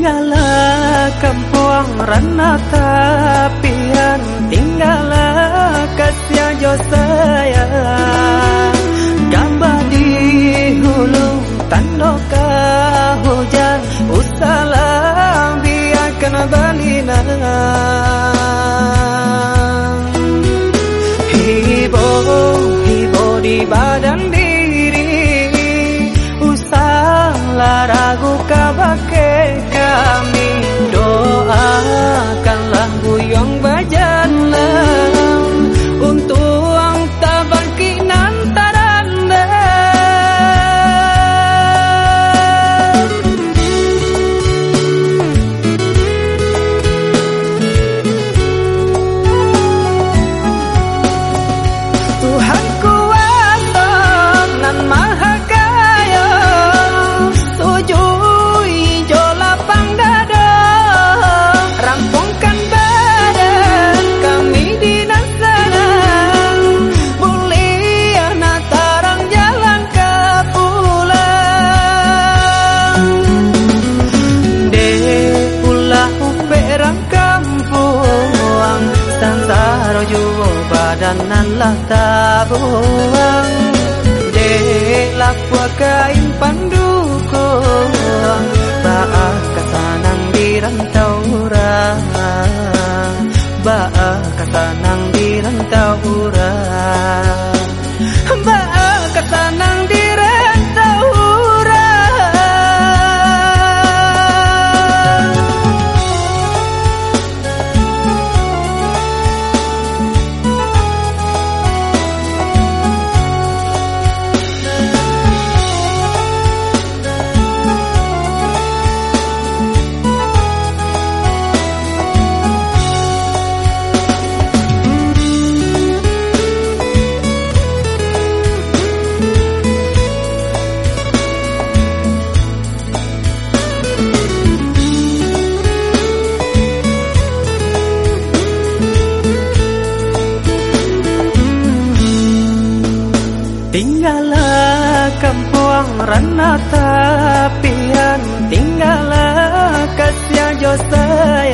Tinggallah kampung Ranata Pian Tinggallah kasih yo sayang. janganlah tabuang Deklah buah kain panduku Tak akan sanang dirantau Tinggallah kampung Renata Pian. Tinggallah kasih Josai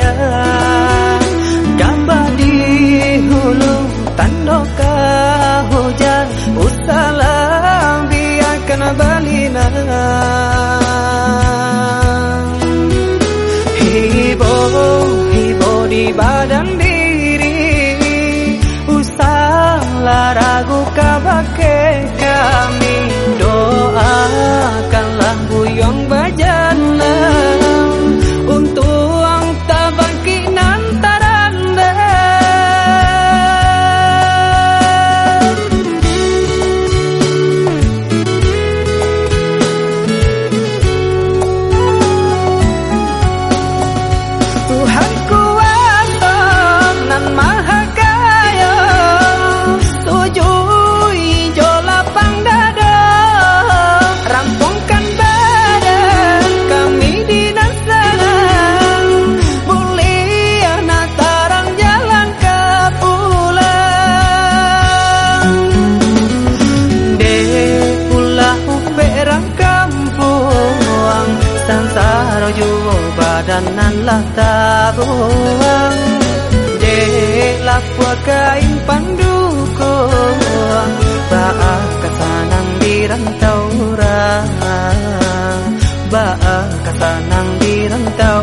acaba que sansara yo badanan lah tabuang Delak kain pandukung Baak kasanang dirantau ra. Baak kasanang dirantau